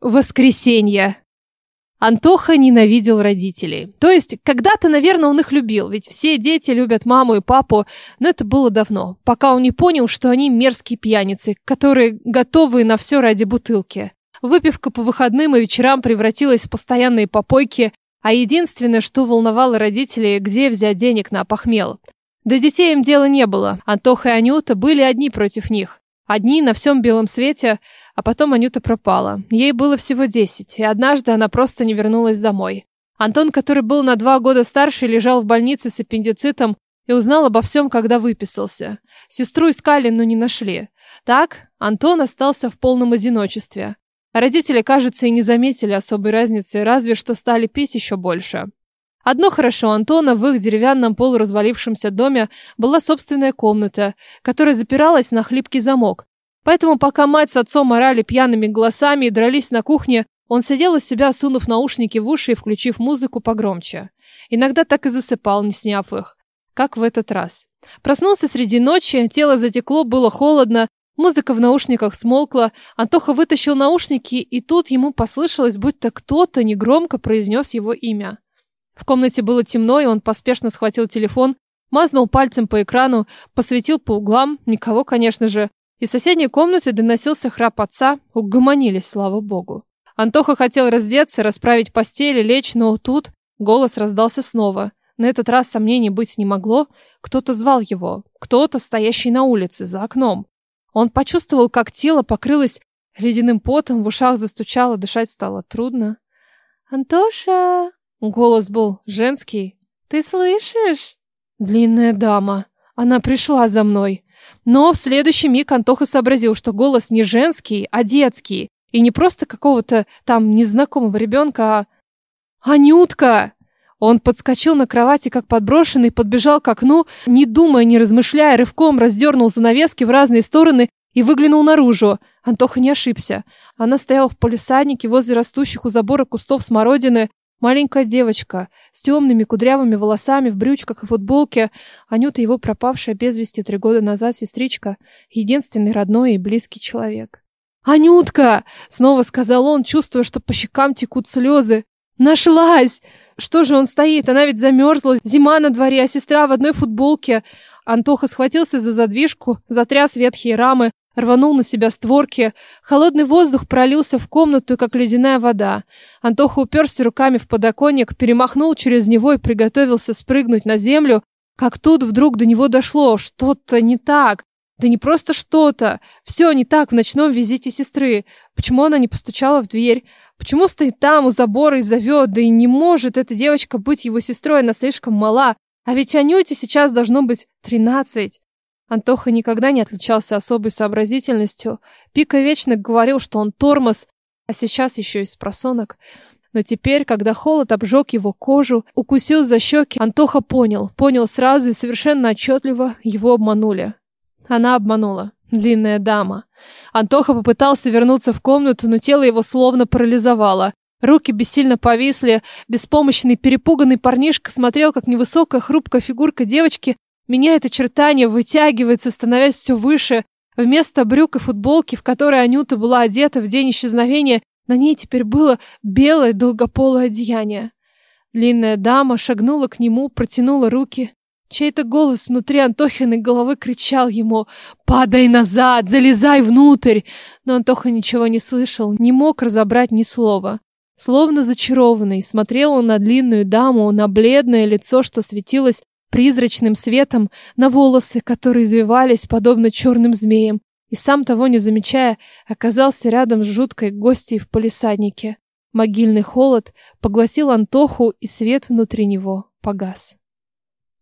Воскресенье. Антоха ненавидел родителей. То есть, когда-то, наверное, он их любил, ведь все дети любят маму и папу, но это было давно, пока он не понял, что они мерзкие пьяницы, которые готовы на все ради бутылки. Выпивка по выходным и вечерам превратилась в постоянные попойки, а единственное, что волновало родителей, где взять денег на похмел. До детей им дела не было, Антоха и Анюта были одни против них. Одни на всем белом свете, а потом Анюта пропала. Ей было всего десять, и однажды она просто не вернулась домой. Антон, который был на два года старше, лежал в больнице с аппендицитом и узнал обо всем, когда выписался. Сестру искали, но не нашли. Так, Антон остался в полном одиночестве. Родители, кажется, и не заметили особой разницы, разве что стали пить еще больше. Одно хорошо Антона, в их деревянном полуразвалившемся доме была собственная комната, которая запиралась на хлипкий замок. Поэтому пока мать с отцом орали пьяными голосами и дрались на кухне, он сидел у себя, сунув наушники в уши и включив музыку погромче. Иногда так и засыпал, не сняв их. Как в этот раз. Проснулся среди ночи, тело затекло, было холодно, Музыка в наушниках смолкла, Антоха вытащил наушники, и тут ему послышалось, будто кто-то негромко произнес его имя. В комнате было темно, и он поспешно схватил телефон, мазнул пальцем по экрану, посветил по углам, никого, конечно же. Из соседней комнаты доносился храп отца, угомонились, слава богу. Антоха хотел раздеться, расправить постель и лечь, но тут голос раздался снова. На этот раз сомнений быть не могло. Кто-то звал его, кто-то, стоящий на улице, за окном. Он почувствовал, как тело покрылось ледяным потом, в ушах застучало, дышать стало трудно. «Антоша!» Голос был женский. «Ты слышишь?» Длинная дама. Она пришла за мной. Но в следующий миг Антоха сообразил, что голос не женский, а детский. И не просто какого-то там незнакомого ребенка, а... «Анютка!» Он подскочил на кровати, как подброшенный, подбежал к окну, не думая, не размышляя, рывком раздернул занавески в разные стороны и выглянул наружу. Антоха не ошибся. Она стояла в полисаднике возле растущих у забора кустов смородины. Маленькая девочка с темными кудрявыми волосами в брючках и футболке. Анюта его пропавшая без вести три года назад сестричка. Единственный родной и близкий человек. «Анютка!» — снова сказал он, чувствуя, что по щекам текут слезы. «Нашлась!» Что же он стоит? Она ведь замерзла. Зима на дворе, а сестра в одной футболке. Антоха схватился за задвижку, затряс ветхие рамы, рванул на себя створки. Холодный воздух пролился в комнату, как ледяная вода. Антоха уперся руками в подоконник, перемахнул через него и приготовился спрыгнуть на землю, как тут вдруг до него дошло. Что-то не так. Да не просто что-то. Все не так в ночном визите сестры. Почему она не постучала в дверь? Почему стоит там у забора и зовет? Да и не может эта девочка быть его сестрой, она слишком мала. А ведь Анюте сейчас должно быть тринадцать. Антоха никогда не отличался особой сообразительностью. Пика вечно говорил, что он тормоз, а сейчас еще и спросонок. Но теперь, когда холод обжег его кожу, укусил за щеки, Антоха понял, понял сразу и совершенно отчетливо, его обманули. Она обманула. Длинная дама. Антоха попытался вернуться в комнату, но тело его словно парализовало. Руки бессильно повисли, беспомощный, перепуганный парнишка смотрел, как невысокая хрупкая фигурка девочки меняет очертания, вытягивается, становясь все выше. Вместо брюк и футболки, в которой Анюта была одета в день исчезновения, на ней теперь было белое долгополое одеяние. Длинная дама шагнула к нему, протянула руки. Чей-то голос внутри Антохиной головы кричал ему «Падай назад! Залезай внутрь!» Но Антоха ничего не слышал, не мог разобрать ни слова. Словно зачарованный, смотрел он на длинную даму, на бледное лицо, что светилось призрачным светом, на волосы, которые извивались, подобно черным змеям, и сам того не замечая, оказался рядом с жуткой гостьей в полисаднике. Могильный холод поглотил Антоху, и свет внутри него погас.